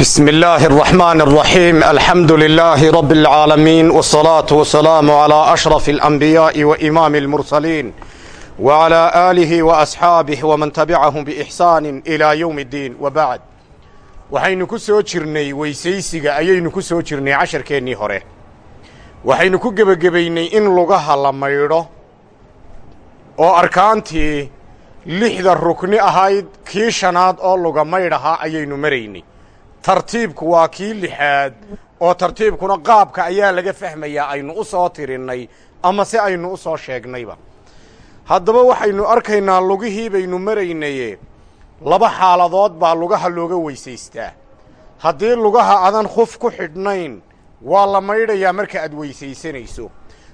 بسم الله الرحمن الرحيم الحمد لله رب العالمين والصلاة والسلام على أشرف الأنبياء وإمام المرسلين وعلى آله وأصحاabه ومن تبعهم بإحسان إلى يوم الدين وبعد waxaynu ku soo jirnay weysaysiga ayaynu ku soo jirnay casharkeennii hore waxaynu ku gebagabaynay in lugaha la maydho oo arkaantii lixda rukni ahayd kii shanaad oo luga maydh ahaa ayaynu maraynay tartiibku waa kii lixaad oo tartiibkuna qaabka ayaa laga fahmayaa aynu u soo tirinnay ama se aynu u soo sheegnayba. Haddaba waxaynu arkaynaa lugihii baynu maraynaye laba xaaladood baa lugaha looga weysaystaa. Haddii lugaha adan khuf ku xidhnayn waa la maydhayaa marka aad weysaysanayso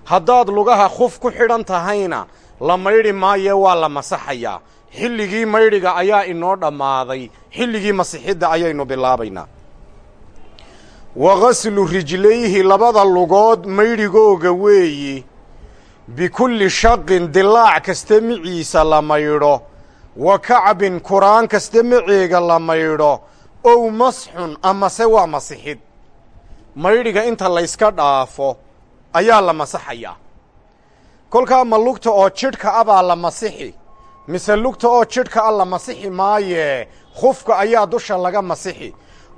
haddaad lugaha khuf ku xidhan tahayna la maydhi maaye waa la masaxayaa xilligii maydhiga ayaa inoo dhammaaday. Xilligii masixidda ayaynu bilaabaynaa wa gaslu rijlayhi labada lugood maydhigooga weeyi. Bikulli shaqin dilaac kasta miciisa la maydho. Wa kacbin kuraan kasta maceega la maydho. Ow masxun amase waa masixid. Maydhiga inta layska dhaafo ayaa la masaxayaa. Kolkaa ma lugta oo jidhka a baa la masixi mise lugta oo jidhka a la masixi maayee khufka ayaa dusha laga masixi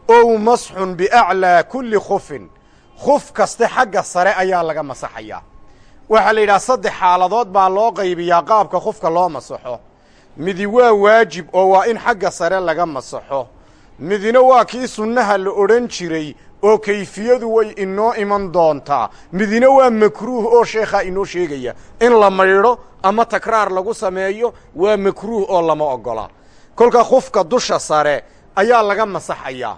ow masxun biaclaa kulli khufin khuf kaste xagga sare ayaa laga masaxayaa. Waxaa la yidhaha saddex xaaladood baa loo qaybiyaa qaabka khufka loo masaxo. Midi waa waajib oo waa in xagga sare laga masaxo. Midina waa kii sunnaha la odhan jiray oo kayfiyadu way inoo iman doontaa. Midina waa makruuh oo sheekhaa inoo sheegaya. In la maydho ama takraar lagu sameeyo waa makruuh oo lama oggola kolka khufka dusha sare ayaa laga masaxayaa.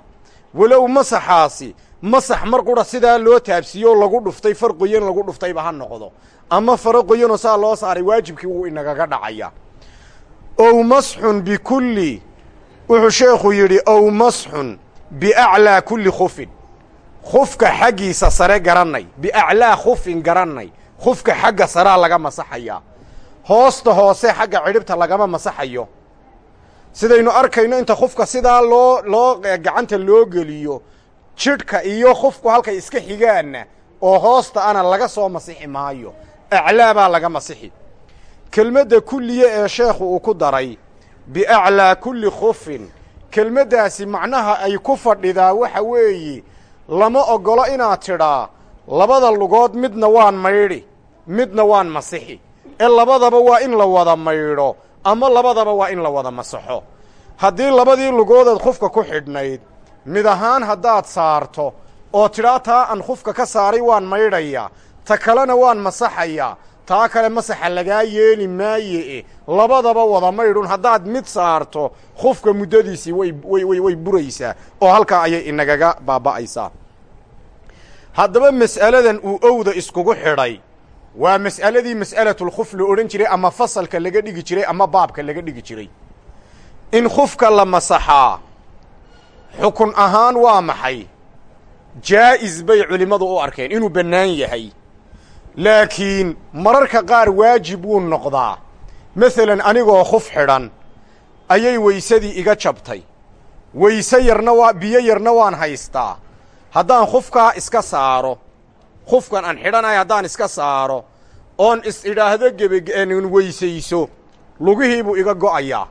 Walow masaxaasi masax mar qudha sidaa loo taabsiiyo lagu dhuftay far qoyan lagu dhuftayba ha noqdo. Ama faro qoyanoo saa loo saaray waajibkii wuu inagaga dhacaya. Ow masxun bikulli wuxuu sheekhu yidhi ow masxun biaclaa kulli khufin khufka xaggiisa sare garannay biaclaa khufin garannay khufka xagga saraa laga masaxayaa hoosta hoose xagga cidhibta lagama masaxayo. Sidaynu arkayno inta khufka sidaa loo loo gacanta loo geliyo jidhka iyo khufku halkay iska xigaanna oo hoosta ana laga soo masixi maayo. Aclaa baa laga masixi. Kelmadda kulliye ee sheekhu uu ku daray biaclaa kulli khufin. Kelmaddaasi macnaha ay ku fadhidaa waxa weeye lama oggolo inaad tidhaa labada lugood midna waan maydhi midna waan masixi. Ee labadaba waa in la wada maydho ama labadaba waa in la wada masaxo. Haddii labadii lugoodeed khufka ku xidhnayd mid ahaan haddaad saarto oo tidhaa taa aan khufka ka saaray waan maydhayaa ta kalena waan masaxayaa taa kale masaxa lagaa yeeli maaye e labadaba wada maydhun haddaad mid saarto khufka muddadiisii way buraysaa oo halkaa ayay inagaga baaba'aysaa. Haddaba mas'aladan uu owda iskugu xidhay. Waa mas'aladii mas'alatulkhuf la odhan jiray ama fasalka laga dhigi jiray ama baabka laga dhigi jiray. In khufka la masaxaa xukun ahaan waa maxay? Jaa'is bay culimmadu u arkeen inuu bannaan yahay laakiin mararka qaar waajib wuu noqdaa. Masalan anigoo khuf xidhan ayay weysadii iga jabtay. Weyse yarna waa biyo yarna waan haystaa. Haddaan khufkaa iska saaro khufkan aan xidhanahay haddaan iska saaro oon is idhaahdo gebegn weysayso lugihiibuu iga go'ayaa.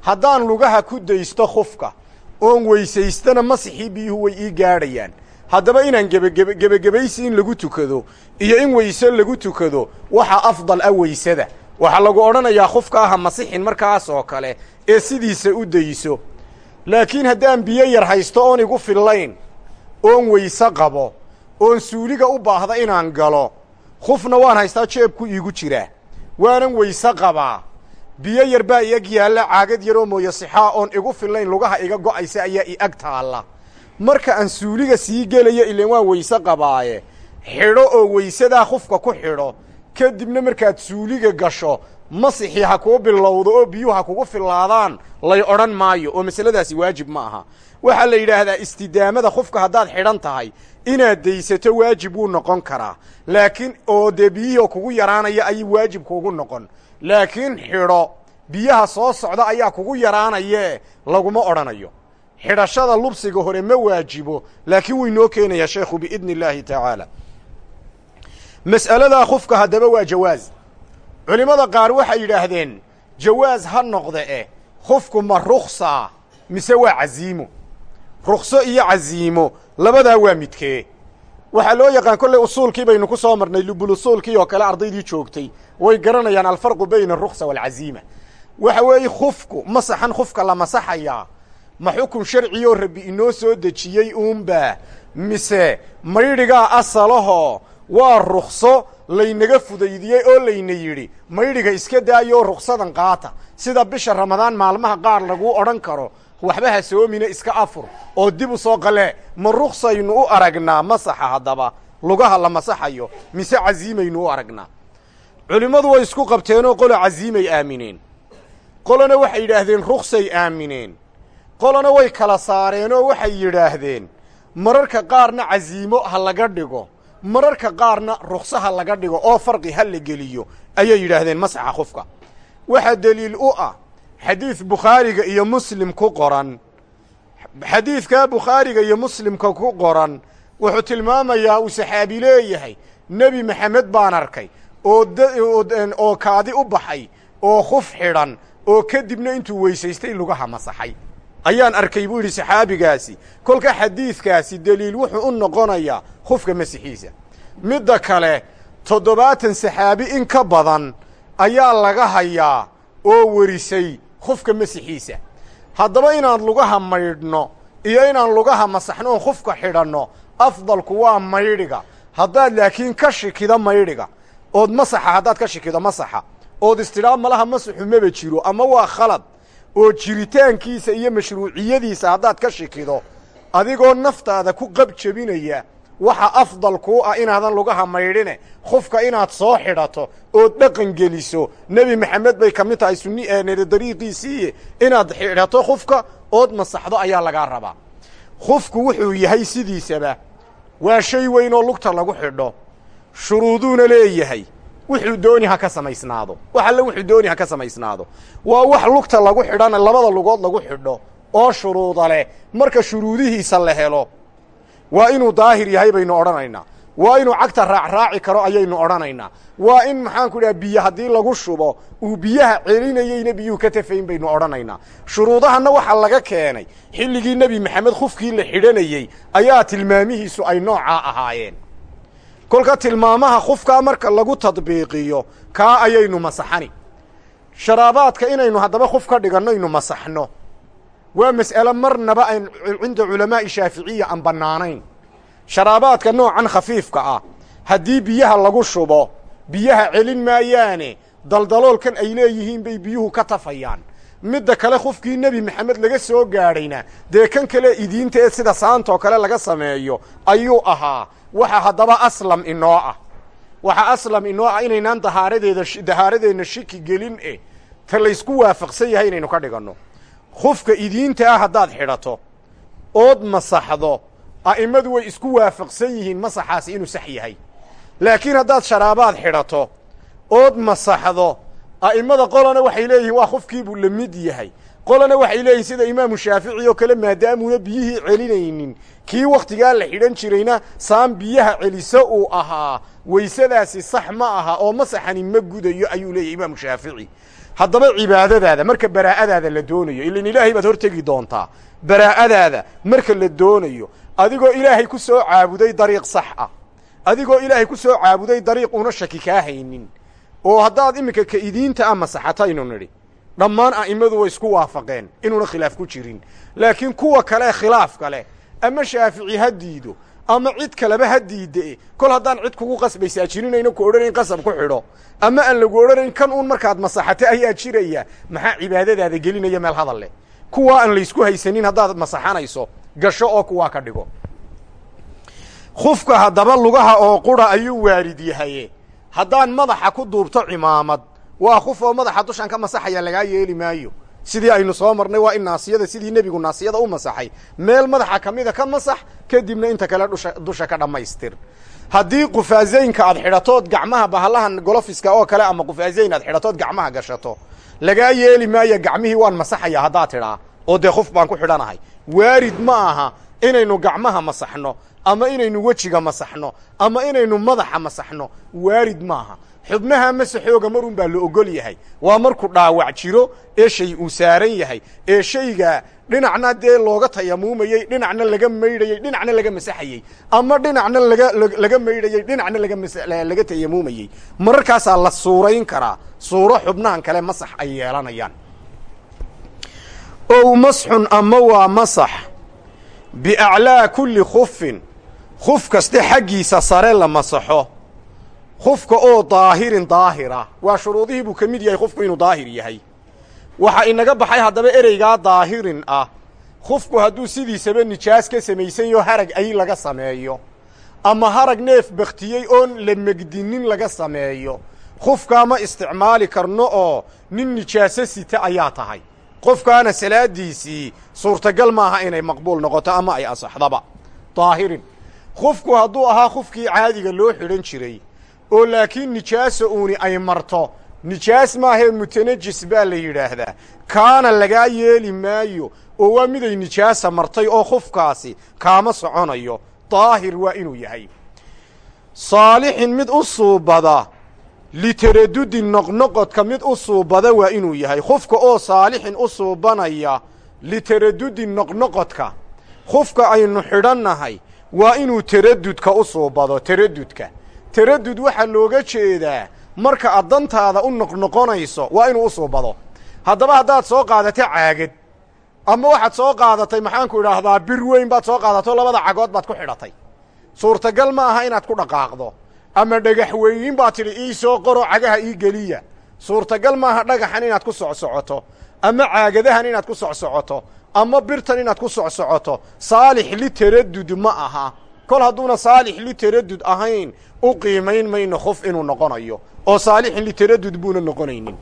Haddaan lugaha ku daysto khufka oon weysaystana masixii biyuhu way ii gaadhayaan haddaba inaan gebagebe in lagu tukado iyo in weyse lagu tukado waxaa afdal ah weysada waxaa lagu odhanayaa khufka aha masixin markaas oo kale ee sidiisa u dayso. Laakiin haddaan biyo yar haysto oon igu fillayn oon weyse qabo oon suuliga u baahda inaan galo khufna waan haystaa jeebku iigu jiraa waanan weyse qabaa. Biyo yar baa i ag yaalla caagad yaroo mooye sixaa oon igu fillayn lugaha iga go'aysa ayaa i ag taalla marka aan suuliga sii gelayo ilan waan weyse qabaaye. Xidho oo weysadaa khufka ku xidho kadibna markaad suuliga gasho masixii ha kuu bilowdo oo biyuhu ha kugu fillaadaan lay odhan maayo oo masaladaasi waajib ma aha. Waxaa la yidhaahdaa istidaamada khufka haddaad xidhan tahay inaad daysato waajib wuu noqon karaa. Laakiin oo dee biyihii kugu yaraanaya ayay waajib kuugu noqon. Laakiin xidho biyaha soo socda ayaa kugu yaraanayee laguma odhanayo xidhashada lubsiga hore ma waajibo laakiin wuu inoo keenayaa sheekhu biidni illaahi tacaala. Mas'aladaa khufka haddaba waa jawaaz. Culimmada qaar waxay yidhaahdeen jawaaz ha noqde eh khufku ma ruksaa mise waa caziimo? Rukso iyo caziimo labadaa waa midkee waxaa loo yaqaan kolley usuulkii baynu ku soo marnay lubulusuulkii oo kale ardaydii joogtay way garanayaan alfarqu bayna alruksa waalcaziima waxa weeye khufku masaxan khufka la masaxayaa ma xukun sharciyoo rabbi inoo soo dejiyey uunbaa mise maydhigaa asalahoo waa rukso laynaga fudaydiyey oo layna yidhi maydhiga iska daayoo ruksadan qaata. Sida bisha ramadaan maalmaha qaar laguu odhan karo waxba ha soomina iska afur oo dib u soo qalee ma ruksaynu u aragnaa masaxa haddaba lugaha la masaxayo mise caziimaynu u aragnaa. Culimmadu way isku qabteenoo qolo caziimay aamineen qolona waxay yidhaahdeen ruksay aamineen qolona way kala saareenoo waxay yidhaahdeen mararka qaarna caziimo ha laga dhigo mararka qaarna rukso ha laga dhigo oo farqi ha la geliyo ayay yidhaahdeen masaxa khufka waxaa deliil u ah xadiid bukhaariga iyo muslim ku qoran. Xadiidkaa bukhaariga iyo muslimka ku qoran wuxuu tilmaamayaa uu saxaabi leeyahay nebi maxamed baan arkay oo oo kaadi u baxay oo khuf xidhan oo kadibna intuu weysaystay lugaha masaxay ayaan arkay buu yidhi saxaabigaasi kolka xadiidkaasi deliil wuxuu u noqonayaa khufka masixiisa midda kale toddobaatan saxaabi in ka badan ayaa laga hayaa oo werisay khufka masixiisa haddaba inaan lugaha maydhno iyo inaan lugaha masaxno oon khufka xidhanno afdalku waa maydhiga. Haddaad laakiin ka shikida maydhiga ood masaxa haddaad ka shikido masaxa ood istidhaa malaha masaxu maba jiro ama waa khalad oo jiritaankiisa iyo mashruuciyadiisa haddaad ka shikido adigoo naftaada ku qab jebinaya waxa afdal kuu ah inaadan lugaha maydhine. Khufka inaad soo xidhato ood dhaqan geliso nebi maxamed bay ka mid tahay sunni eenere dariiqiisiiye inaad xidhato khufka ood masaxdo ayaa lagaa rabaa. Khufku wuxuu yahay sidiisaba waa shay weyn oo lugta lagu xidho shuruuduuna leeyahay wuxuu dooni ha ka samaysnaado. Wax alle wuxuu dooni ha ka samaysnaado. Waa wax lugta lagu xidhana labada lugood lagu xidho oo shuruuda leh. Marka shuruudihiisa la helo waa inuu daahir yahay baynu odhanaynaa waa inuu cagta raacraaci karo ayaynu odhanaynaa waa in maxaanku dhaha biyo haddii lagu shubo uu biyaha celinayeyna biyuhu ka tafayn baynu odhanaynaa shuruudahanna waxaa laga keenay xilligii nebi maxamed khufkii la xidhanayey ayaa tilmaamihiisu ay noocaa ahaayeen kolka tilmaamaha khufkaa marka lagu tadbiiqiyo kaa ayaynu masaxani. Sharaabaadka inaynu haddaba khuf ka dhigannaynu masaxno. Waa mas'ale marnaba ayn cinda culamaa'i shaaficiya aan bannaanayn. Sharaabaadka noocan khafiifka ah haddii biyaha lagu shubo biyaha celin maayaane daldaloolkan ay leeyihiin bay biyuhu ka tafayaan midda kale khufkii nebi maxamed laga soo gaadhayna. Dee kan kale idiinta ee sida saantoo kale laga sameeyo ayuu ahaa. Waxa haddaba aslam inoo ah. Waxa aslam inoo ah inaynaan dahaaradeeda dahaaradeenna shiki gelin eh. Ta laysku waafaqsan yahay inaynu ka dhiganno. Khufka idiinta ah haddaad xidhato ood masaxdo a'immadu way isku waafaqsan yihiin masaxaasi inuu sax yahay. Laakiin haddaad sharaabaad xidhato ood masaxdo a'immada qolana waxay leeyihiin waa khufkiibuu la mid yahay. Qolana waxay leeyihiin sida imaamu shaafici oo kale maadaamuuna biyihii celinaynin. Kii wakhtigaa la xidhan jirayna saan biyaha celiso uu ahaa weysadaasi sax ma aha oo masaxani ma gudayo ayuu leeyahy imaamu shaafici. Haddaba cibaadadaada marka baraa'adaada la doonayo ilan ilaahay baad hortegi doontaa. Baraa'adaada marka la doonayo adigoo ilaahay ku soo caabuday dariiq sax ah adigoo ilaahay ku soo caabuday dariiq una shaki kaa haynin oo haddaad iminka ka idiinta ah masaxataynu nidhi dhammaan a'immadu way isku waafaqeen inuuna khilaaf ku jirin. Laakiin kuwa kale khilaafka leh ama shaafici ha diido ama cid kaleba ha diidde kol haddaan cid kugu qasbaysaa jirinayno ku odhanayn qasab ku xidho. Ama aan lagu odhanayn kan uun markaad masaxato ayaa jiraya maxaa cibaadadaada gelinaya meel hadal leh? Kuwaa aan laysku haysanin haddaad masaxanayso gasho oo kuwaa ka dhigo. Khufka haddaba lugaha oo qura ayuu waarid yahaye haddaan madaxa ku duubto cimaamad waa khuf oo madaxa dushan ka masaxaya lagaa yeeli maayo. Sidii aynu soo marnay waa in naasiyada sidii nebigu naasiyada u masaxay. Meel madaxa ka mida ka masax kadibna inta kale dhusha dusha ka dhammaystir. Haddii qufaazaynka aad xidhatood gacmaha bahallahan golofiska oo kale ama qufaazayn aad xidhatood gacmaha gashato lagaa yeeli maayo gacmihii waan masaxaya haddaad tidhaa oo dee khuf baan ku xidhanahay. Waarid ma aha inaynu gacmaha masaxno ama inaynu wejiga masaxno ama inaynu madaxa masaxno waarid maaha. Xubnaha masaxooga marun baa la ogol yahay. Waa markuu dhaawac jiro ee shay uu saaran yahay. Ee shayga dhinacna dee looga tayamuumayey dhinacna laga maydhayey dhinacna laga masaxayey ama dhinacna laga laga maydhayey dhinacna laga tayamuumayey mararkaasaa la suurayn karaa. Suuro xubnahan kale masax ay yeelanayaan. Ow masxun ama waa masax. Biaclaa kulli khufin khuf kaste xaggiisa sare la masaxo? Khufka oo daahirin daahira. Waa shuruudihii buu ka mid yahay khufku inuu daahir yahay. Waxaa inaga baxay haddaba ereygaa daahirin ah. Khufku hadduu sidiisaba nijaas ka samaysanyo harag ay laga sameeyo. Ama harag neef bakhtiyey oon la megdinin laga sameeyo. Khufkaa ma isticmaali karno oo nin nijaaso sita ayaa tahay. Qofkaana salaadiisii suurtagal maaha inay maqbuul noqoto ama ay asaxdaba. Daahirin khufku hadduu ahaa khufkii caadiga loo xidhan jiray oo laakiin nijaasa uuni ay marto. Nijaas maahee mutanajis baa la yidhaahdaa. Kaana lagaa yeeli maayo oo waa miday nijaasa martay oo khufkaasi kaama soconayo. Daahir waa inuu yahay. Saalixin mid u suubada litaradudi noqnoqodka mid u suubada waa inuu yahay. Khufka oo saalixin u suubanaya litaradudi noqnoqodka. Khufka aynu xidhannahay waa inuu taradudka u suubado taradudka taradud waxaa looga jeedaa marka aad dantaada u noqnoqonayso waa inuu u suubado haddaba haddaad soo qaadato caagad ama waxaad soo qaadatay maxaanku idhaahdaa bir weyn baad soo qaadato labada cagood baad ku xidhatay. Suurtagal ma aha inaad ku dhaqaaqdo ama dhagax weynin baad tidhi ii soo qoro cagaha ii geliya. Suurtagal maaha dhagaxan inaad ku socsocoto ama caagadahan inaad ku socsocoto ama birtan inaad ku socsocoto saalix litaradud ma aha. Kol hadduuna saalix litaradud ahayn u qiimayn mayno khuf inuu noqonayo. Oo saalixin litaradud buuna noqonaynin.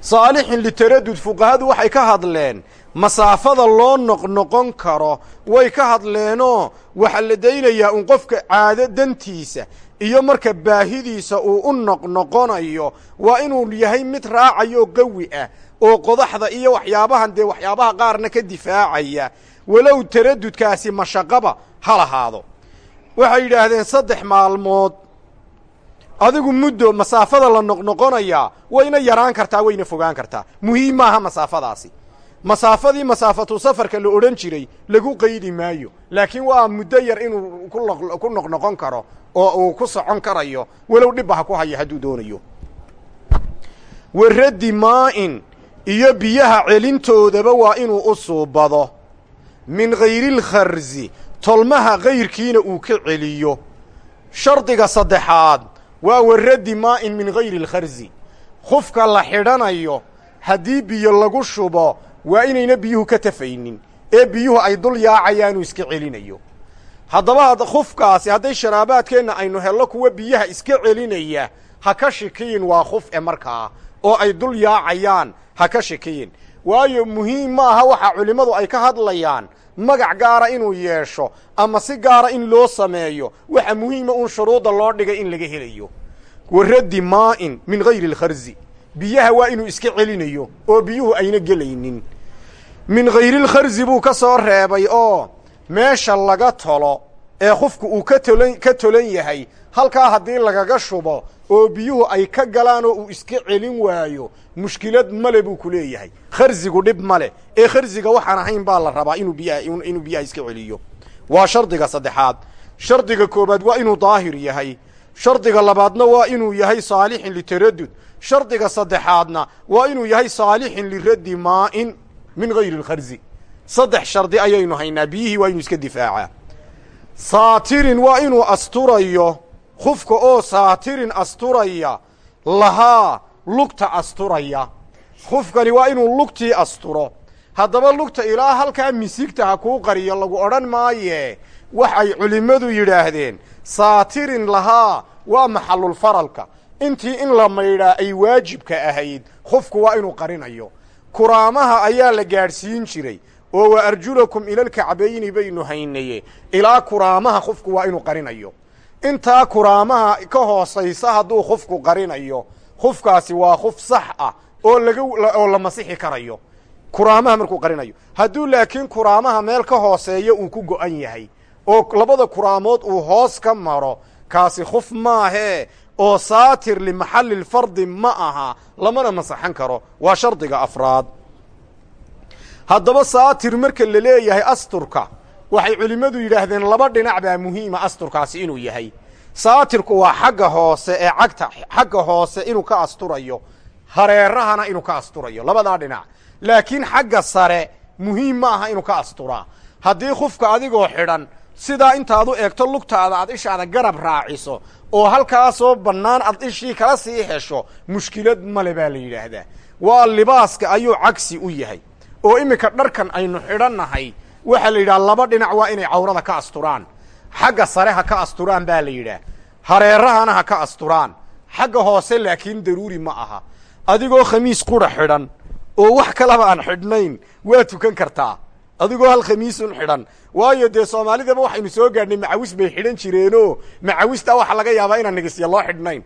Saalixin litaradud fuqahadu waxay ka hadleen masaafada loo noqnoqon karo way ka hadleenoo waxaa la daynayaa un qofka caado dantiisa iyo marka baahidiisa uu u noqnoqonayo waa inuu yahay mid raacayo qawi ah oo qodaxda iyo waxyaabahan dee waxyaabaha qaarna ka difaacaya. Walow taradudkaasi mashaqaba ha lahaado. Waxay yidhaahdeen saddex maalmood adigu muddo masaafada la noqnoqonayaa wayna yaraan kartaa wayna fogaan kartaa. Muhiim maaha masaafadaasi. Masaafadii masaafatu safarka la odhan jiray lagu qaydi maayo. Laakiin waa muddo yar inuu ku noqnoqon karo oo uu ku socon karayo. Walow dhibba ha ku haya hadduu doonayo. Waraddi maa'in iyo biyaha celintoodaba waa inuu u suubado min hayrilkharsi tolmaha kayrkiina uu ka celiyo. Shardiga saddexaad waa waraddi maa'in min hayri lkharsi khufka la xidhanayo haddii biyo lagu shubo waa inayna biyuhu ka tafaynin. Ee biyuhu ay dul yaacayaanuu iska celinayo. Haddaba khufkaasi hadday sharaabaadkeenna aynu hello kuwa biyaha iska celinaya ha ka shikiyin waa khuf e markaa oo ay dul yaacayaan ha ka shikiyin waayo muhiim ma aha waxa culimmadu ay ka hadlayaan magac gaara inuu yeesho ama si gaara in loo sameeyo waxa muhiima uun shuruudda loo dhigay in laga helayo. Waraddi maa'in min hayri lkharsi biyaha waa inuu iska celinayo oo biyuhu ayna gelaynin. Min hayrilkharsi buu ka soo reebay oo meesha laga tolo ee khufku uu ka tolan ka tolan yahay halkaa haddii lagaga shubo oo biyuhu ay ka galaan oo uu iska celin waayo mushkilad male buu ku leeyahay. Kharsigu dhib male. Ee kharsiga waxaan ahayn baa la rabaa inuu biyaha inuu biyaha iska celiyo. Waa shardiga saddexaad. Shardiga koobaad waa inuu daahir yahay. Shardiga labaadna waa inuu yahay saalixin litaradud shardiga saddexaadna waa inuu yahay saalixin liraddi maa'in min hayri lkharsi saddex shardi ayaynu haynaa. Biyihii waa inuu iska difaacaa saatirin waa inuu asturayo khufka oo saatirin asturaya lahaa lugta asturaya. Khufkani waa inuu lugtii asturo. Haddaba lugta ilaa halkaa misigta ha kuu qariyo lagu odhan maaye waxay culimmadu yidhaahdeen. Saatirin lahaa waa maxallulfaralka intii in la maydhaa ay waajibka ahayd khufku waa inuu qarinayo. Kuraamaha ayaa la gaadhsiin jiray oo wa arjulakum ilalkacbayni baynu haynaye. Ilaa kuraamaha khufku waa inuu qarinayo intaa kuraamaha ka hoosaysa hadduu khufku qarinayo khufkaasi waa khuf sax ah oo laga oo la masixi karayo. Kuraamaha markuu qarinayo. Hadduu laakiin kuraamaha meel ka hooseeya uu ku go'an yahay. Oo labada kuraamood uu hoos ka maro kaasi khuf maahee oo saatir limaxalli lfardi ma aha lamana masaxan karo. Waa shardiga afraad. Haddaba saatir marka la leeyahay asturka waxay culimmadu yidhaahdeen laba dhinac baa muhiima asturkaasi inuu yahay. Saatirku waa xagga hoose ee cagta xagga hoose inuu ka asturayo hareerahana inuu ka asturayo labadaa dhinac. Laakiin xagga sare muhiim ma aha inuu ka asturaa haddii khufka adigoo xidhan sidaa intaad u eegto lugtaada aad ishaada garab raaciso oo halkaasoo bannaan aad ishii kala sii hesho mushkilad male baa la yidhaahdaa. Waa libaaska ayuu cagsi u yahay oo iminka dharkan aynu xidhannahay waxaa la yidhaha laba dhinac waa inay cawrada ka asturaan. Xagga sare ha ka asturaan baa la yidhaah hareerahana ha ka asturaan. Xagga hoose laakiin daruuri ma aha. Adigoo khamiis qura xidhan oo wax kalaba aan xidhnayn waa tukan kartaa. Adigoo hal khamiisun xidhan waayo dee soomaalidaba waxaynu soo gaadhnay macawis bay xidhan jireenoo. Macawista waxaa laga yaabaa inaan nigisya loo xidhnayn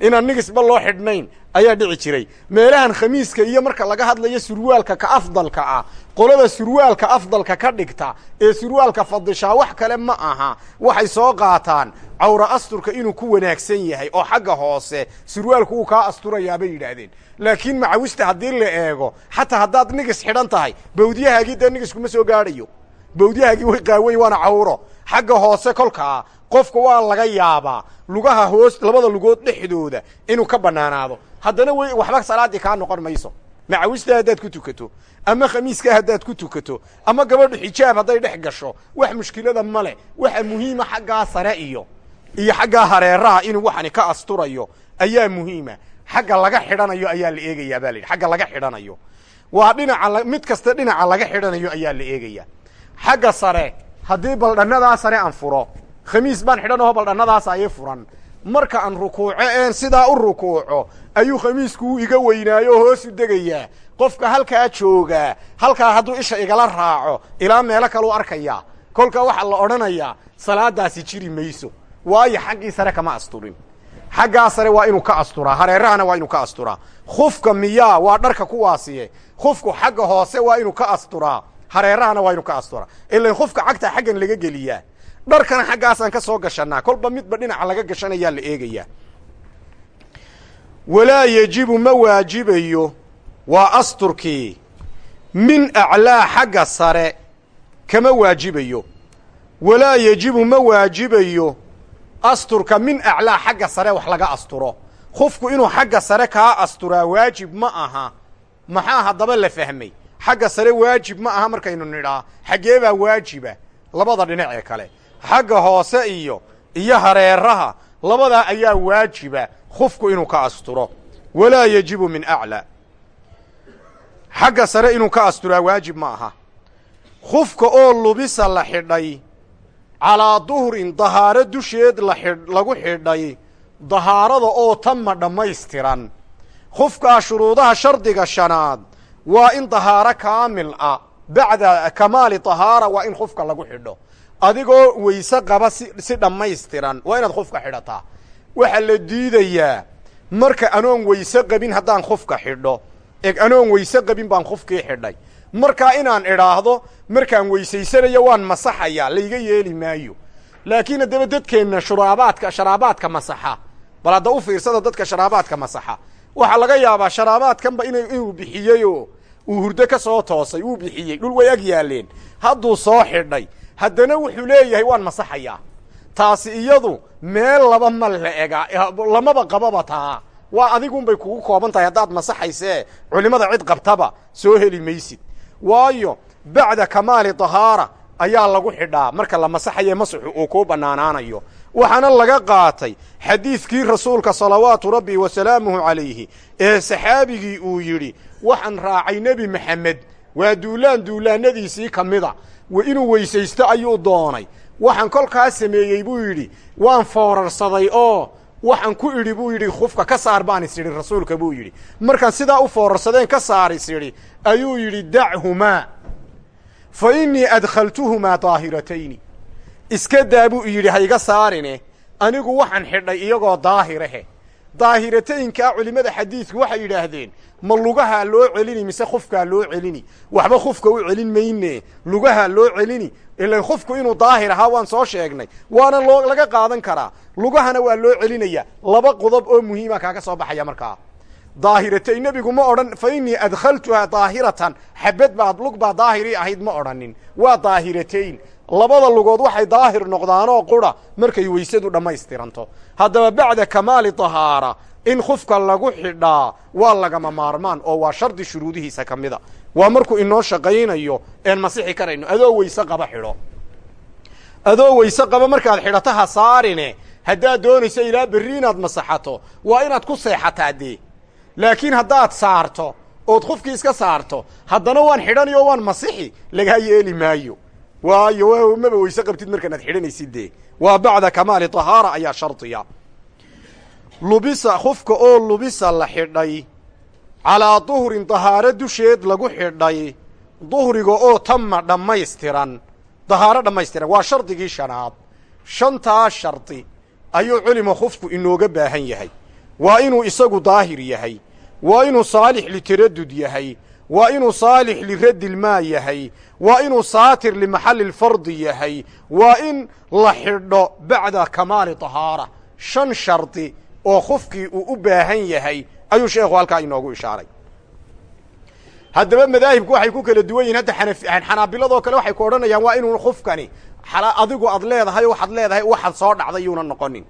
inaan nigisba loo xidhnayn ayaa dhici jiray. Meelahan khamiiska iyo marka laga hadlayo surwaalka ka afdalka ah qolada surwaalka afdalka ka dhigta ee surwaalka fadishaa wax kale ma aha. Waxay soo qaataan cawra asturka inuu ku wanaagsan yahay oo xagga hoose surwaalku uu kaa asturayaa bay yidhaahdeen. Laakiin macawista haddii la eego xataa haddaad nigis xidhan tahay bawdyahaagii dee nigiskuma soo gaadhayo. Bawdyahaagii way qaawey waana cawro. Xagga hoose kolkaa qofka waa laga yaabaa lugaha hoos labada lugood dhexdooda inuu ka bannaanaado haddana w waxba salaaddii kaa noqon mayso. Macawista haddaad ku tukato ama khamiiska haddaad ku tukato ama gabadhu xijaab hadday dhex gasho wax mushkilada male waxa muhiima xaggaa sare iyo iyo xaggaa hareeraha inuu waxani ka asturayo ayaa muhiima. Xagga laga xidhanayo ayaa la eegayaa ba la yidhi xagga laga xidhanayo. Waa dhinaca mid kasta dhinaca laga xidhanayo ayaa la eegaya xagga sare haddii baldhannadaa sare aan furo khamiis baan xidhan aho baldhannadaas ayay furan. Marka aan rukuuco een sidaa u rukuuco ayuu khamiisku iga weynaayo oo hoosu degayaa. Qofka halkaa joogaa halkaa hadduu isha igala raaco ilaa meelo kaluu arkayaa kolkaa waxaa la odhanayaa salaadaasi jiri mayso. Waayo xaggii sare kama asturin. Xaggaa sare waa inuu ka asturaa hareerahana waa inuu ka asturaa khufka miyaa waa dharka kuwaasiye khufku xagga hoose waa inuu ka asturaa hareerahana waa inuu ka asturaa ilan khufka cagta xaggan laga geliyaa dharkana xaggaasaan ka soo gashanaa kolba midba dhinaca laga gashanayaa la eegayaa walaa yejibu ma waajibayo waa asturkii min aclaa xagga sare kama waajibayo. Walaa yejibu ma waajibayo asturka min aclaa xagga sare wax laga asturo. Khufku inuu xagga sare kaa asturaa waajib ma aha. Maxaa haddaba la fahmay? Xagga sare waajib ma aha markaynu nidhaa. Xaggee baa waajiba labada dhinac ee kale xagga hoose iyo iyo hareeraha labadaa ayaa waajiba khufku inuu ka asturo. Walaa yejibu min aclaa xagga sare inuu ka asturaa waajib ma aha. Khufka oo lubisa la xidhay calaa duhrin dahaaro dusheed laxidh lagu xidhay dahaarada oo tama dhammaystiran. Khufkaa shuruudaha shardiga shanaad waa in dahaaro kaamil ah bacda kamaali dahaara waa in khufka lagu xidho adigoo weyse qaba si si dhammaystiran. Waa inaad khufka xidhataa. Waxaa la diidayaa marka anoon weyse qabin haddaan khufka xidho. Eg anoon weyse qabin baan khufkii xidhay. Markaa inaan idhaahdo markaan weysaysanayo waan masaxayaa layga yeeli maayo. Laakiin haddaba dadkeenna shuraabaadka sharaabaadka masaxa. Bal hadda u fiirsada dadka sharaabaadka masaxa. Waxaa laga yaabaa sharaabaadkanba ina inuu bixiyeyoo uu hurdo ka soo toosay uu bixiyey dhul way ag yaaleen. Hadduu soo xidhay haddana wuxuu leeyahay waan masaxayaa. Taasi iyadu meel laba ma la ega lamaba qababa taa. Waa adigunbay kugu kooban tahay haddaad masaxaysee culimmada cid qabtaba soo heli maysid. Waayo bacda kamaali dahaara ayaa lagu xidhaa. Marka la masaxaye masaxu uu kuu bannaanaanayo. Waxaana laga qaatay xadiidkii rasuulka salawaatu rabbi wa salaamuhu calayhi ee saxaabigii uu yidhi waxaan raacay nebi maxamed. Waa duulaan duulaanadiisii ka mida inuu weysaysto ayuu doonay. Waxaan kolkaa sameeyey buu yidhi waan foorarsaday oo waxaan ku idhi buu yidhi khufka ka saar baan is idhi rasuulka buu yidhi. Markaan sidaa u foorarsadeen ka saar is idhi ayuu yidhi dachumaa fa innii adkhaltuhumaa daahiratayni iska daa buu yidhi hayga saarine anigu waxaan xidhay iyagoo daahirahe daahirataynkaa culimmada xadiidku waxay yidhaahdeen ma lugahaa loo celini mise khufkaa loo celini? Waxba khufka u celin mayne. Lugahaa loo celini? Ila khufku inuu daahir ahaa waan soo sheegnay. Waana loo laga qaadan karaa. Lugahana waa loo celinaya. Laba qodob oo muhiima kaaga soo baxaya markaa daahiratayn nebigu ma odhan fa innii adkhaltuhaa daahiratan. Xabad baad lug baa daahirii ahayd ma odhanin. Waa daahiratayn labada lugood waxay daahir noqdaanoo qura markay weysadu dhammaystiranto. Haddaba bacda kamaali tahaara in khufka lagu xidhaa waa lagama maarmaan oo waa shardi shuruudihiisa ka mida. Waa markuu inoo shaqaynayo een masixi karayno adoo weyse qaba xidho. Adoo weyse qaba markaad xidhato ha saarine haddaad doonayso ilaa berri inaad masaxato waa inaad ku seexataa dee. Laakiin haddaad saarto ood khufkii iska saarto haddana waan xidhanayo waan masixi lagaa yeeli maayo waayo maba weyse qabtid markaan aad xidhanaysid dee waa bacda kamaali tahaara ayaa shardiya lubisa khufka oo lubisa la xidhay calaa duhrin dahaaro dusheed lagu xidhay duhriga oo tama dhammaystiran dahaaro dhammaystiran. Waa shardigii shanaad. Shantaa shardi ayuu culima khufku inooga baahan yahay. Waa inuu isagu daahir yahay. Waa inuu saalix litaradud yahay waa inuu saalix liradilmaa yahay. Waa inuu saatir limaxalli lfardi yahay. Waa in la xidho bacda kamaali tahaara. Shan shardi oo khufkii uu u baahan yahay ayuu sheekhu halkaa inoogu ishaaray. Haddaba madaahibku waxay ku kala duwan yihiin hadda xanaabiladoo kale waxay ku odhanayaan waa inuu khufkani adigu aad leedahay waxaad leedahay waxaad soo dhacday yuuna noqonin.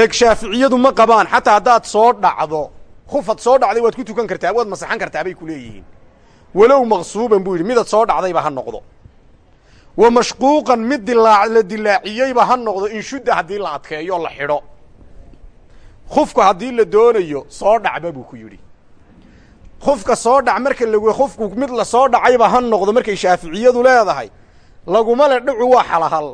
Eeg shaaficiyadu ma qabaan xataa haddaad soo dhacdo khufad soo dhacday waad ku tukan kartaa waad masaxan kartaa bay ku leeyihiin. Walow maqsuuban buu yidhi midad soo dhacdayba ha noqdo. Wa mashquuqan mid dilaa la dilaaciyeyba ha noqdo inshudda haddii la adkeeyo la xidho. Khufka haddii la doonayo soo dhacba buu ku yidhi. Khufka soo dhac marka lagu khufku mid la soo dhacayba ha noqdo markay shaaficiyadu leedahay laguma le dhacu waa xalahal.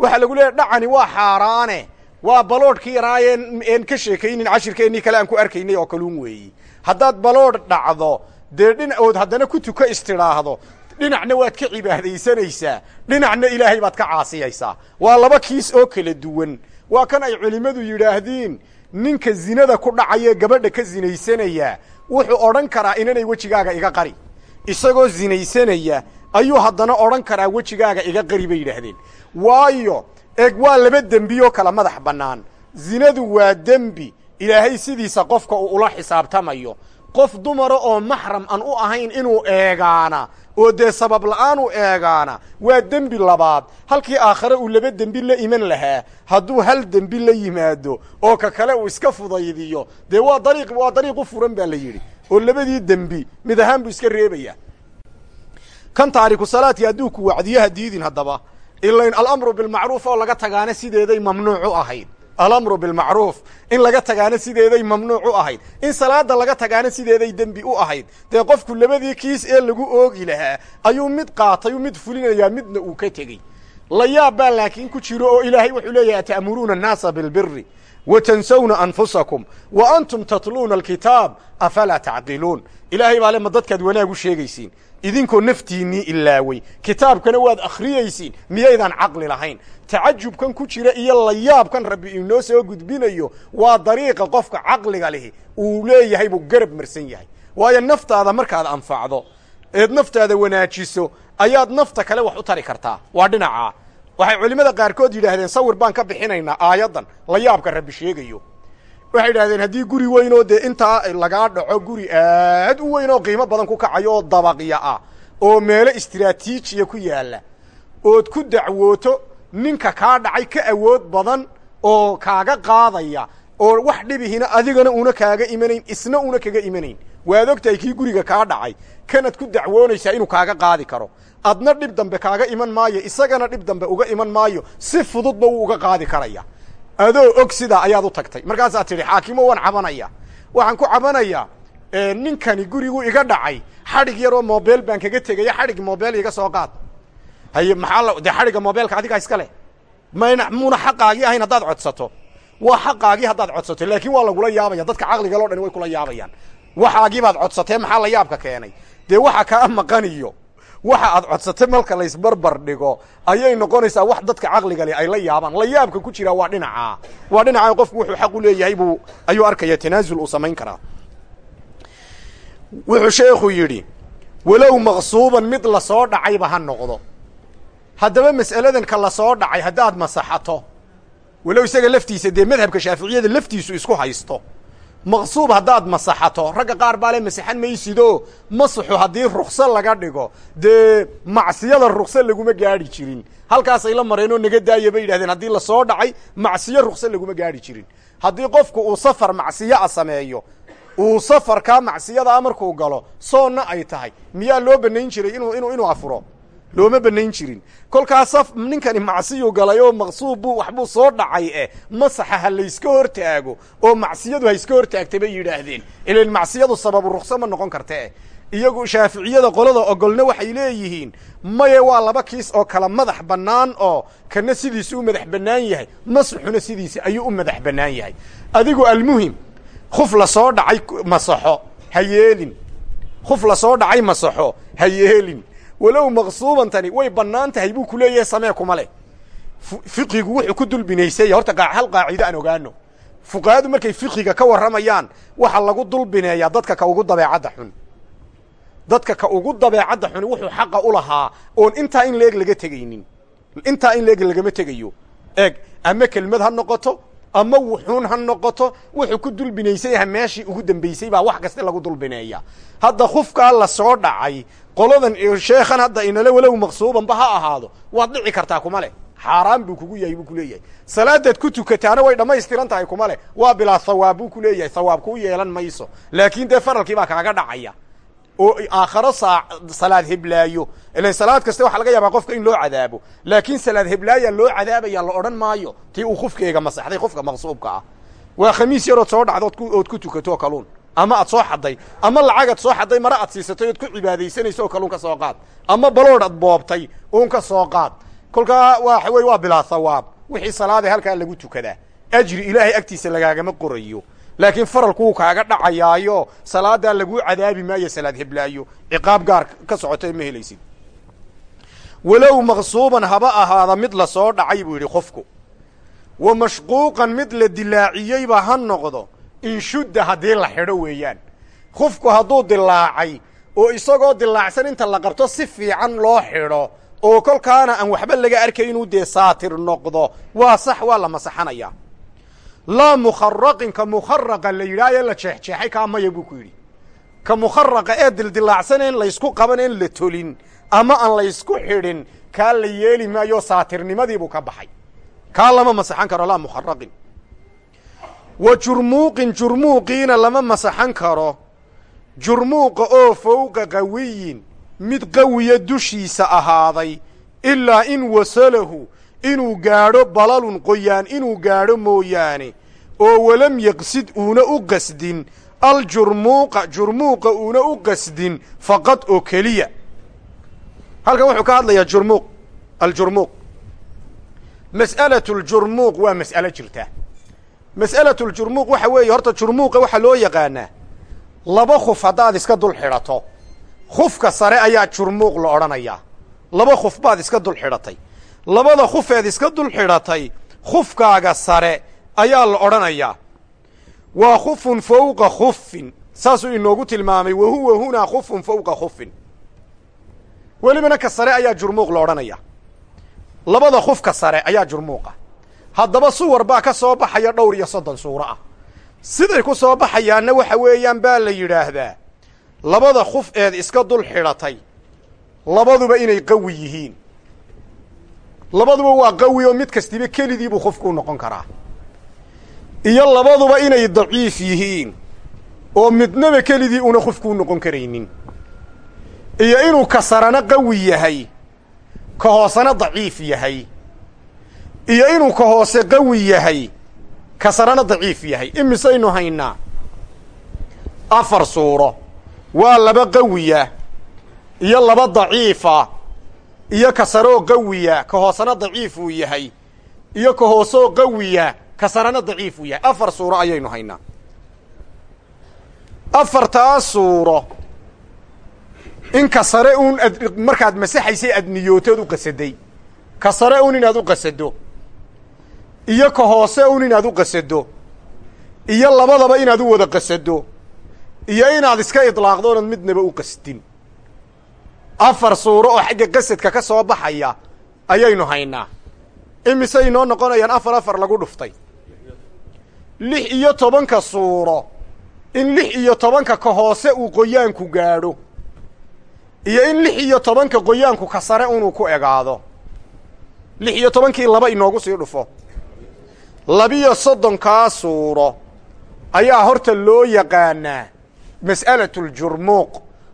Waxaa lagu leeyahy dhacani waa xaaraane waa baloodhkii yaraaye een ka sheekaynin cashirkeennii kale aan ku arkaynay oo kaluun weeyi. Haddaad baloodh dhacdo dee dhinacood haddana ku tuka istidhaahdo dhinacna waad ka cibaadaysanaysaa dhinacna ilaahay baad ka caasiyaysaa. Waa laba kiis oo kala duwan. Waa kan ay culimmadu yidhaahdiin ninka zinada ku dhacayee gabadha ka zinaysanaya wuxuu odhan karaa inanay wejigaaga iga qari. Isagoo zinaysanaya ayuu haddana odhan karaa wejigaaga iga qari bay yidhaahdeen. Waayo eeg waa laba dembi oo kala madax bannaan. Zinadu waa dembi. Ilaahay sidiisa qofka uu ula xisaabtamayo. Qof dumara oo maxram aan u ahayn inuu eegaana oo dee sabab la'aan u eegaana waa dembi labaad. Halkii aakhare uu laba dembi la iman lahaa hadduu hal dembi la yimaado oo ka kale uu iska fudaydiyo dee waa dariiq waa dariiq u furan baa la yidhi. Oo labadii dembi mid ahaan buu iska reebaya. Kan taariku salaadkii hadduu ku wacdiyo ha diidin haddaba ilain alamru bilmacruuf oo laga tagaana sideeday mamnuuc u ahayd alamru bilmacruuf in laga tagaana sideeday mamnuuc u ahayd in salaada laga tagaana sideeday dembi u ahayd dee qofku labadii kiis ee lagu oogi lahaa ayuu mid qaatay mid fulinayaa midna uu ka tegey la yaab baa laakiin ku jiro oo ilaahay wuxuu leeyahay ata'muruuna annaasa bilbiri wa tansawna anfusakum wa antum tatluuna alkitaab afalaa tacqiluun ilaahay baa le ma dadkaad wanaag u sheegaysiin idinkoo naftiinnii ilaawey kitaabkana waad akhriyaysiin. Miyaydaan caqli lahayn. Tacajubkan ku jira iyo layaabkan rabbi inoo soo gudbinayo waa dariiqa qofka caqliga lihi uu leeyahay buu garab marsan yahay. Waayo naftaada markaad anfacdo eed naftaada wanaajiso ayaad nafta kale wax u tari kartaa. Waa dhinacaa waxay culimmada qaarkood yidhaahdeen sawir baan ka bixinaynaa aayaddan layaabka rabbi sheegayo waxay yidhahdeen haddii guri weyn oo dee intaa lagaa dhaco guri aad u weyn oo qiimo badan ku kacayo oo dabaqya ah oo meelo istiraatiijiya ku yaalla ood ku dacwooto ninka kaa dhacay ka awood badan oo kaaga qaadaya oo wax dhibihina adigana una kaaga imanayn isna una kaga imanayn waad ogtahay kii guriga kaa dhacay kanaad ku dacwoonaysaa inuu kaaga qaadi karo. Adna dhib dambe kaaga iman maayo isagana dhib dambe uga iman maayo si fududba wuu uga qaadi karaya adoo og sidaa ayaad u tagtay. Markaasaad tidhi xaakimo waan cabanaya. Waxaan ku cabanayaa ninkani gurigu iga dhacay xadhig yaroo mobel baan kaga tegaya xadhig mobel iga soo qaad. Haye maxaa dee xadhigga mobeelka adigaa iska leh? Mayna muuna xaqaagii ahayn haddaad codsato. Waa xaqaagii haddaad codsato laakiin waa lagula yaabaya dadka caqliga loo dhani way kula yaabayaan. Waxaagii baad codsatee maxaa la yaabka keenay? Dee waxa kaa maqaniyo waxa aad codsatay marka laysbarbar dhigo ayay noqonaysaa wax dadka caqliga leh ay la yaabaan. La yaabka ku jiraa waa dhinacaa waa dhinacaa qofku wuxuu xaq u leeyahay buu ayuu arkaya tanaasul uu samayn karaa. Wuxuu sheekhu yidhi walow maqsuuban mid la soo dhacayba ha noqdo. Haddaba mas'aladan ka la soo dhacay haddaad masaxato walow isaga laftiisa dee madhabka shaaficiyada laftiisu isku haysto maqsuub haddaad masaxato. Ragga qaar baa le masaxan maysido masaxu haddii rukso laga dhigo. Dee macsiyada rukso laguma gaadhi jirin. Halkaasay la mareen oo naga daaya bay yidhahdeen haddii la soo dhacay macsiyo rukso laguma gaadhi jirin. Haddii qofku uu safar macsiyo a sameeyo uu safarkaa macsiyadaa markuu galo soonna ay tahay. Miyaa loo banayn jiray inuu inu inuu afuro looma banayn jirin. Kolkaas ninkani macsiyuu galay oo maqsuub buu waxbuu soo dhacay eh masaxa ha layska hortaago oo macsiyadu ha iska hortaagtay bay yidhaahdeen. Ilan macsiyadu sababu rukso ma noqon karta eh. Iyagu shaaficiyada qolada ogolna waxay leeyihiin maye waa laba kiis oo kala madax bannaan oo kana sidiisi u madax bannaan yahay masaxuna sidiisi ayuu u madax bannaan yahay. Adigu almuhim khuf la soo dhacay masaxo ha yeelin. Khuf la soo dhacay masaxo ha yeelin walow maqsuubantani way bannaan tahay buu ku leeyahay samee kuma leh. Fiqigu wuxuu ku dulbinaysaya horta hal qaacido aan ogaano. Fuqahadu markay fiqiga ka warramayaan waxa lagu dulbineeyaa dadka ka ugu dabeecadda xun. Dadka ka ugu dabeecadda xuni wuxuu xaqa u lahaa oon intaa in leeg laga tegaynin. Intaa in leeg lagama tegayo. Eeg ama kelmad ha noqoto ama wuxuun ha noqoto wuxuu ku dulbinaysayha meeshii ugu dambaysay baa wax kasta lagu dulbineeya. Hadda khufkaa la soo dhacay qoladan sheekhan hadda inale walow maqsuubanba ha ahaado. Waad dhici kartaa kuma leh. Xaaraan buu kugu yahay buu ku leeyahay. Salaadaad ku tukataana way dhammaystiran tahay kuma leh. Waa bilaa hawaab buu ku leeyahay hawaab kuu yeelan mayso. Laakiin dee faralkii baa kaaga dhacaya oo aakharo salaad heblaayo. Ilan salaad kasta waxaa laga yaabaa qofka in loo cadaabo. Laakiin salaad heblaaya loo cadaabaya la odhan maayo tii uu khufkeega masaxday qofka maqsuubka ah. Waa khamiis yarood soo dhacdo ood ku tukato kaluun. Ama aad soo xadday ama lacagaad soo xadday mare aad siisatay ood ku cibaadaysanayso oo kaluun ka soo qaad. Ama baloodh ad boobtay uun ka soo qaad. Kolkaa waxa wey waa bilaa hawaab wixii salaada halkaa lagu tukadaa. Ajri ilaahay agtiisa lagaagama qorayo laakiin faralkuuu kaaga dhacayaayo. Salaadaa laguu cadaabi maayo salaad heblaayo. Ciqaab gaar ka socota ma helaysid. Walow maqsuuban haba ahaada mid la soo dhacay buu yidhi qofku. Wa mashquuqan mid la dilaaciyeyba ha noqdo inshudda haddii la xidho weeyaan. Qofku hadduu dilaacay oo isagoo dilaacsan inta la qabto si fiican loo xidho oo kolkaana aan waxba laga arkay inuu dee saatir noqdo waa sax waa la masaxanayaa laa mukharaqin ka mukharaqa la yidhaah ee la jeexjeexay kaa maya buu ku yidhi. Ka mukharaqa ee dildilaacsaneen laysku qaban een la tolin. Ama aan laysku xidhin kaa la yeeli maayo saatirnimadiibuu ka baxay. Kaa lama masaxan karo laa mukharaqin wa jurmuuqin jurmuuqiina lama masaxan karo. Jurmuuqa oo fowqa qawiyin mid qawiya dushiisa ahaaday ilaa in wasalahu inuu gaadho balalun qoyaan inuu gaadho mooyaane oo walam yaqsid uuna u qasdin aljurmuuqa jurmuuqa uuna u qasdin faqad oo keliya. Halkan wuxuu ka hadlayaa jurmuuq aljurmuuq mas'alatu ljurmuuq waa mas'alo jirta. Mas'alatu ljurmuuq waxa weeye horta jurmuuqa waxaa loo yaqaanaa laba khuf haddaad iska dul xidhato. Khufka sare ayaa jurmuuq la odhanayaa. Laba khuf baad iska dul xidhatay labada khufeed iska dul xidhatay khufkaaga sare ayaa la odhanayaa waa khufun fowqa khufin saasuu inoogu tilmaamay wa huwa hunaa khufun fowqa khufin welibana ka sare ayaa jurmuuq la odhanaya. Labada khufka sare ayaa jurmuuqa. Haddaba suwar baa ka soo baxaya dhowr iyo soddon suuro ah. Siday ku soo baxayaanna waxa weeyaan baa la yidhaahdaa labada khuf eed iska dul xidhatay labaduba inay qawi yihiin labaduba waa qawi oo mid kastiba kelidiibuu khufkuu noqon karaa. Iyo labaduba inay daciif yihiin oo midnaba kelidii una khufkuu noqon karaynin. Iyo inuu ka sarana qawi yahay ka hoosena daciif yahay. Iyo inuu ka hoose qawi yahay ka sarana daciif yahay. Imisaynu haynaa? Afar suuro. Waa laba qawiya iyo laba daciifa iyo ka saroo qawiya ka hoosena daciifuu yahay iyo ka hoosoo qawiya ka sarana daciifuu yahay. Afar suuro ayaynu haynaa. Afartaas suuro. In ka sare uun ad markaad masaxaysay aad u qasaday. Ka sare un inaad u qasado. Iyo ka hoose un inaad u qasado. Iyo labadaba inaad u wada qasado. Iyo inaad iska idlaaqdo oonad midnaba u qasdin afar suuro oo xagga qasadka ka soo baxaya ayaynu haynaa. Imisay noo noqonayaan afar afar lagu dhuftay. Lix iyo tobanka suuro in lix iyo tobanka ka hoose uu qoyaanku gaadho iyo in lix iyo tobanka qoyaanku ka sare unuu ku egaado. Lix iyo tobankii laba inoogu sii dhufo. Labiyo soddonkaa suuro ayaa horta loo yaqaanaa mas'alatljurmuuq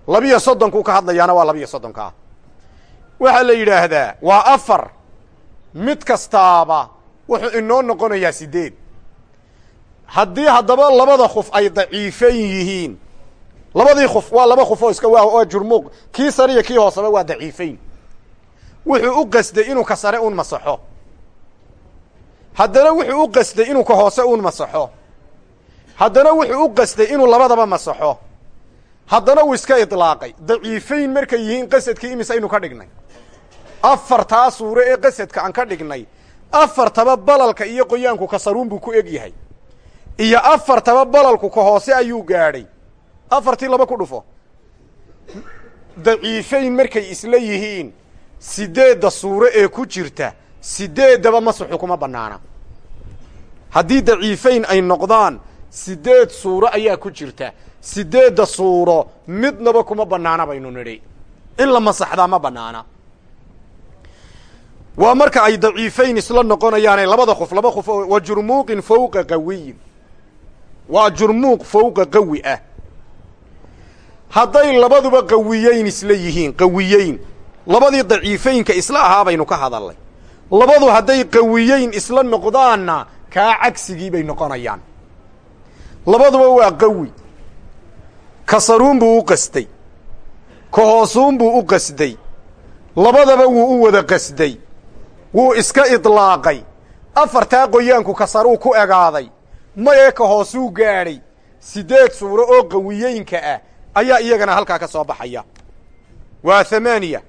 labiyo soddonkuu ka hadlayaana waa labiyo soddonkaa waxaa la yidhaahdaa waa afar. Mid kastaaba wuxuu inoo noqonayaa siddeed. Haddii haddaba labada khuf ay daciifan yihiin. Labadii khuf waa laba khuf oo iska waa waa jurmuuq. Kii sare iyo kii hooseba waa daciifayn wuxuu u qasday inuu ka sare un masaxo haddana wuxuu u qasday inuu ka hoose un masaxo haddana wuxuu u qasday inuu labadaba masaxo haddana uu iska idlaaqay. Daciifayn markay yihiin qasadkii imise aynu ka dhignay. Afartaa suure ee qasadka aan ka dhignay. Afartaba balalka iyo qoyaanku kasaruun buu ku eg yahay. Iyo afartaba balalku ka hoose ayuu gaadhay. Afartii laba ku dhufo. Daciifayn markay isla yihiin sideedda suure ee ku jirta sideeddaba masuxu kuma bannaana. Haddii daciifayn ay noqdaan sideed suuro ayaa ku jirta sideedda suuro midnaba kuma bannaana baynu nidhi. In la masaxdaa ma bannaana waa marka ay daciifayn isla noqonayaane labada khuf laba khuf wa jurmuuqin fowqa qawiyin. Waa jurmuuq fowqa qawi ah. Hadday labaduba qawiyeyn isla yihiin qawiyeyn. Labadii daciifaynka isla ahaa baynu ka hadalnay labadu hadday qawiyeyn isla noqdaanna kaa cagsigii bay noqonayaan. Labaduba waa qawi kasaruun buu u qasday ka hoosuun buu u qasday labadaba wuu u wada qasday wuu iska idlaaqay. Afartaa qoyaanku kasaruu ku egaaday mayee ka hoosuu gaadhay. Siddeed suuro oo qawiyeynka ah ayaa iyagana halkaa ka soo baxaya. Waa thamaaniya.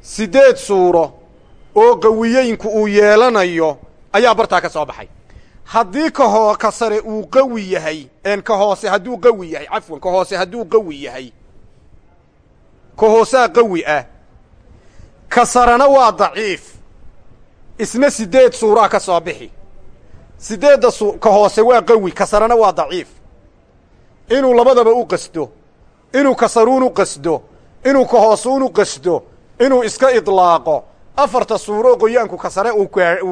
Siddeed suuro oo qawiyeynku uu yeelanayo ayaa bartaa ka soo baxay haddii ka hoo ka sare uu qawi yahay een ka hoose hadduu qawi yahay cafwan ka hoose hadduu qawi yahay ka hoosaa qawi ah ka sarena waa daciif. Isna siddeed suuraa ka soo bixi. Siddeedda su ka hoose waa qawi ka sarena waa daciif. Inuu labadaba u qasdo inuu kasaruun u qasdo inuu ka hoosuun u qasdo inuu iska idlaaqo afarta suuro qoyaanku ka sare uu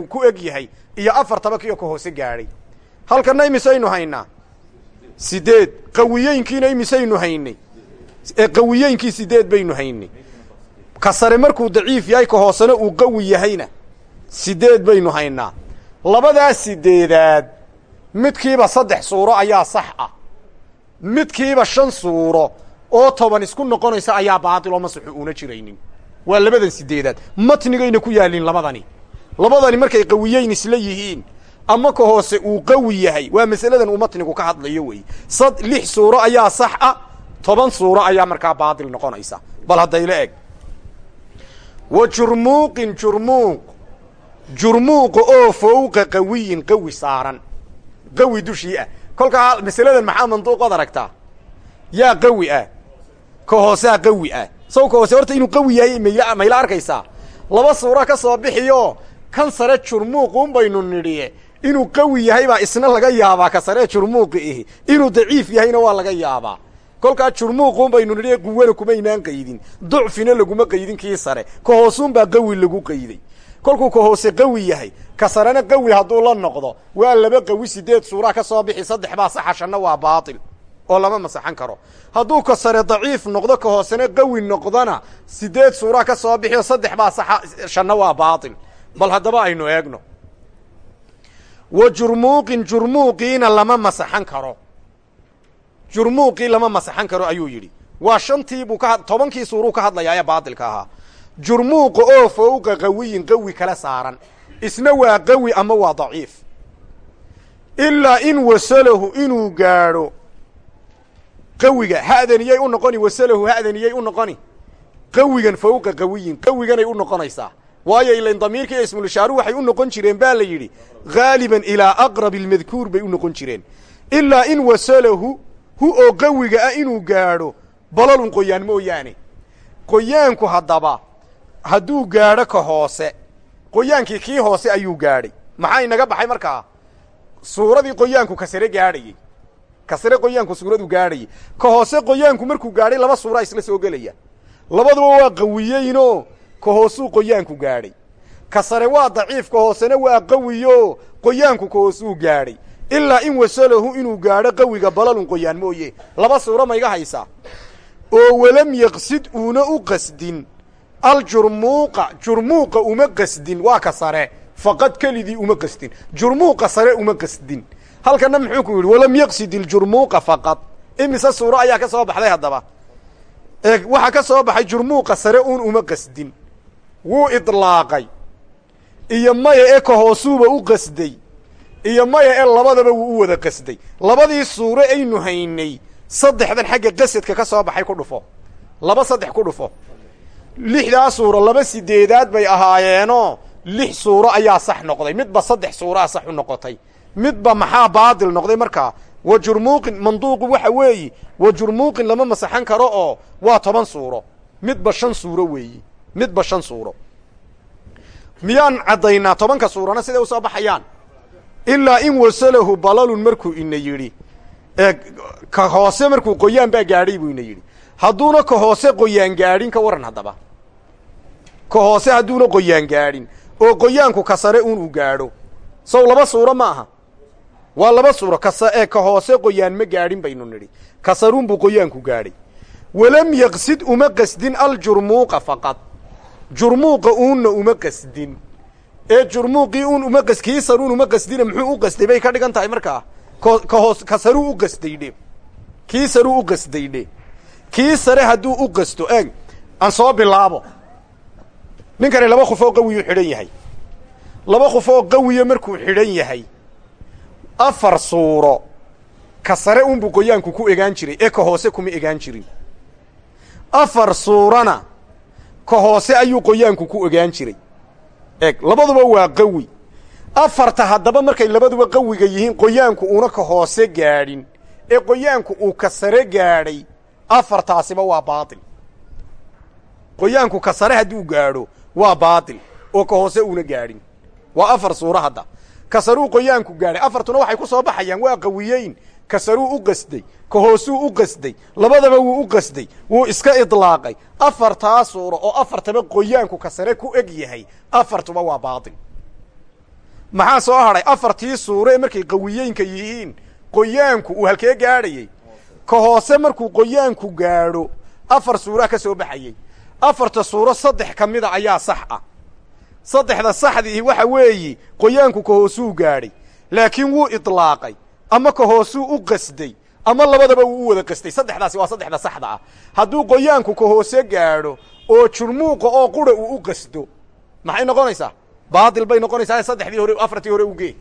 ku eg yahay iyo afartaba kiyo ka hoose gaadhay halkanna imisaynu haynaa. Siddeed qawiyeynkiina imisaynu haynay. Ee qawiyeynkii siddeed baynu haynay. Ka sare markuu daciif yahay ka hoosena uu qawi yahayna siddeed baynu haynaa. Labadaa siddeedaad midkiiba saddex suuro ayaa sax ah. Midkiiba shan suuro oo toban isku noqonaysa ayaa baatiloo masuxu uuna jiraynin waa labadan siddeedaad matnigayna ku yaalin labadani. Labadani markay qawiyeyn isla yihiin ama ka hoose uu qawi yahay waa masaladan uu matnigu ka hadlayo wey. Sad lix suuro ayaa sax ah toban suuro ayaa markaa baatil noqonaysa. Bal haddayla eg. Wa jurmuuqin jurmuuq. Jurmuuqa oo fowqa qawiyin qawi saaran. Qawi dushii ah. Kolkaa masaladan maxaa manduuqood aragtaa? Yaa qawi ah. Ka hoosaa qawi ah saw ka hoose horta inuu qawi yahay mayla arkaysaa laba suuro ka soo bixiyo. Kan sare jurmuuqun baynu nidhi. Inuu qawi yahay baa isna laga yaabaa ka sare jurmuuqi ihi. Inuu daciif yahayna waa laga yaabaa. Kolkaa jurmuuqun baynu nidhi quwana kumaynaan qaydin. Ducfina laguma qaydin kii sare. Ka hoosuun baa qawi lagu qayday. Kolkuu ka hoose qawi yahay ka sarena qawi hadduu la noqdo waa laba qawi sideed suuraa ka soo bixi saddex baa saxa shanna waa baatil oo lama masaxan karo. Hadduu ka sare daciif noqdo ka hoosena qawi noqdona sideed suuraa ka soo bixi oo saddex baa saxa shanna waa baatil bal haddaba aynu eegno. Wa jurmuuqin jurmuuqiina lama masaxan karo. Jurmuuqii lama masaxan karo ayuu yidhi. Waa shantii buu ka tobankii suuruu ka hadlayaa ee baatilka ahaa. Jurmuuqa oo fowqa qawiyin qawi kala saaran. Isna waa qawi ama waa daciif. Ilaa in wasalahu inuu gaadho qawiga ha'daniyay u noqoni wasalahu ha'daniyay u noqoni. Qawigan fawqa qawiyin qawiganay u noqonaysaa. Waayo ilan damiirka iyo ismulishaaru waxay u noqon jireen baa la yidhi haaliban ilaa aqrabi almadkuur bay u noqon jireen. Ilaa in wasalahu hu oo qawiga ah inuu gaadho balalun qoyaan mooyaane. Qoyaanku haddaba hadduu gaadho ka hoose qoyaankii kii hoose ayuu gaadhay. Maxaa inaga baxay markaa? Suuradii qoyaanku kasare gaadhayey kasare qoyaanku suuradu gaadhayay ka hoose qoyaanku markuu gaadhay laba suuraa isla soo gelaya. Labaduba waa qawiyeynoo ka hoosuu qoyaanku gaadhay. Ka sare waa daciif ka hoosena waa qawiyo qoyaanku ka hoosuu gaadhay. Ilaa in wasalahu inuu gaadho qawiga balalun qoyaan mooye. Laba suuro mayga haysaa oo walam yaqsid uuna u qasdin. Aljurmuuqa jurmuuqa uma qasdin waa ka sare faqad kelidii uma qasdin. Jurmuuqa sare uma qasdin halkana muxuu ku yidhi walam yaqsid iljurmuuqa faqad imise suuro ayaa ka soo baxday haddaba. Ee waxaa ka soo baxay jurmuuqa sare uun uma qasdin. Wuu idlaaqay. Iyo maya ee ka hoosuuba u qasday. Iyo maya ee labadaba wuu u wada qasday. Labadii suuro aynu haynay saddexdan xagga qasadka ka soo baxay ku dhufo. Laba saddex ku dhufo. Lixdaa suuro laba sideedaad bay ahaayeenoo lix suuro ayaa sax noqday. Midba saddex suuraa sax u noqotay midba maxaa baadil noqday markaa wa jurmuuqin manduuqu waxa weeyi wa jurmuuqin lama masaxan karo oo waa toban suuro. Midba shan suuro weeyi midba shan suuro. Miyaan caddaynaa tobanka suurana siday u soo baxayaan? Ilaa in wasalahu balalun markuu ina yidhi. Ka hoose markuu qoyaan baa gaadhay buu ina yidhi. Hadduuna ka hoose qoyaan gaadhin ka waran haddaba. Ka hoose hadduuna qoyaan gaadhin oo qoyaanku ka sare un uu gaadho. Sow laba suuro ma aha waa laba suuro kasa ee ka hoose qoyaan ma gaadhin baynu nidhi. Ka saruun buu qoyaanku gaadhay. Walam yaqsid uma qasdin aljurmuuqa faqad. Jurmuuqa uunna uma qasdin. Ee jurmuuqii uun uma qas kii saruun uma qasdina muxuu u qasday? Bay ka dhigan tahay markaa ko ka hoos ka saruu u qasdaydhe kii saruu u qasdaydhe kii sare hadduu u qasto eeg aan soo bilaabo. Ninkani laba khufoo qawiyuu xidhan yahay. Laba khufoo qawiya markuu xidhan yahay afar suuro. Ka sare unbuu qoyaanku ku egaan jiray ee ka hoose kuma egaan jirin. Afar suurana ka hoose ayuu qoyaanku ku egaan jiray. Eeg labaduba waa qawi. Afarta haddaba markay labaduba qawiga yihiin qoyaanku uuna ka hoose gaadhin. Ee qoyaanku uu ka sare gaadhay afartaasiba waa baatil. Qoyaanku ka sare hadduu gaadho waa baatil. Oo ka hoose uuna gaadhin. Waa afar suuro hadda ka saruu qoyaanku gaadhay afartuna waxay ku soo baxayaan. Waa qawiyeyn. Ka saruu u qasday. Ka hoosuu u qasday. Labadaba wuu u qasday. Wuu iska idlaaqay. Afartaa suuro oo afartaba qoyaanku ka sare ku eg yahay afartuba waa baatil. Maxaa soo hadhay afartii suuro markay qawiyeynka yihiin qoyaanku uu halkee gaadhayey ka hoose markuu qoyaanku gaadho afar suuraa ka soo baxayey afarta suuro saddex ka mida ayaa sax ah saddexda saxdii waxa weeyi qoyaanku ka hoosuu gaadhay laakiin wuu idlaaqay ama ka hoosuu u qasday ama labadaba wuu u wada qasday saddexdaasi waa saddexda saxda ah. Hadduu qoyaanku ka hoose gaadho oo jurmuuqa oo qura uu u qasdo maxay noqonaysaa? Baatil bay noqonaysaa saddexdii hore afartii hore ugee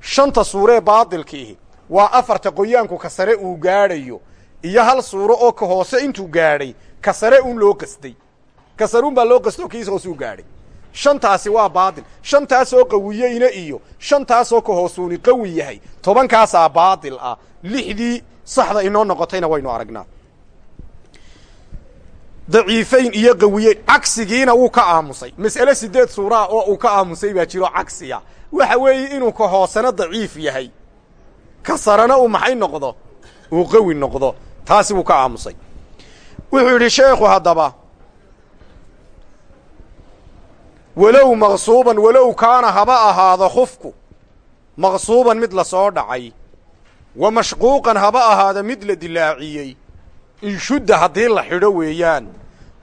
shanta suuree baatilkiihi waa afarta qoyaanku ka sare uu gaadhayo iyo hal suuro oo ka hoose intuu gaadhay ka sare un loo qasday. Ka saruun baa loo qastoo kiis hoosuu gaadhay shantaasi waa baatil shantaasoo qawiyeyna iyo shantaasoo ka hoosuuni qawi yahay. Tobankaasaa baatil ah. Lixdii saxda inoo noqotayna waynu aragnaa. Daciifayn iyo qawiyeyn cagsigiina wuu ka aamusay. Mas'ale sideed suuraa oo uu ka aamusay baa jiro cagsiya waxa weeye inuu ka hoosena daciif yahay. Ka sarena uu maxay noqdo? Uu qawi noqdo. Taasi wuu ka aamusay. Wuxuu yidhi sheekhu haddaba walow maqsuuban walow kaana haba ahaado khufku maqsuuban mid la soo dhacay wa mashquuqan haba ahaado mid la dilaaciyey inshudda haddii la xidho weeyaan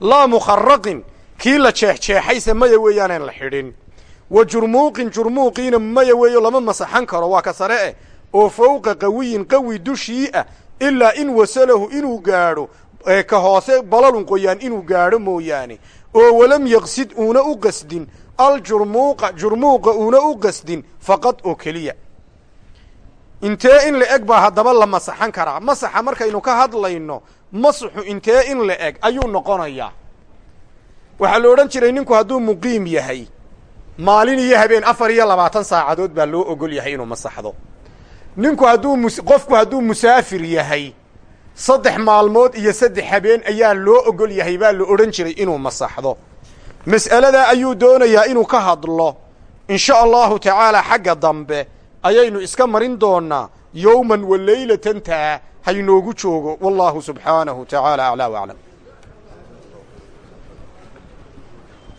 laa mukharaqin kii la jeexjeexayse maya weeyaanaan la xidhin wa jurmuuqin jurmuuqiina maya weeyo lama masaxan karo waa ka sare eh oo fowqa qawiyin qawi dushii ah ilaa in wasalahu inuu gaadho ka hoose balalun qoyaan inuu gaadho mooyaane oo walam yaqsid uuna u qasdin aljurmuuqa jurmuuqa uuna u qasdin faqad oo keliya. Intee in la eg baa haddaba la masaxan karaa. Masaxa markaynu ka hadlayno masaxu intee in la eg ayuu noqonayaa. Waxaa la odhan jiray ninku hadduu muqiim yahay maalin iyo habeen afar iyo labaatan saacadood baa loo ogol yahay inuu masaxdo. Ninku hadduu qofku hadduu musaafir yahay saddex maalmood iyo saddex habeen ayaa loo ogol yahay baa la odhan jiray inuu masaxdo. Mas'aladaa ayuu doonayaa inuu ka hadlo. In sha allahu tacaala xagga dambe ayaynu iska marin doonaa yowman wa leylatan taa haynoogu joogo. Wallahu subxaanahu tacaala aclaa w aclam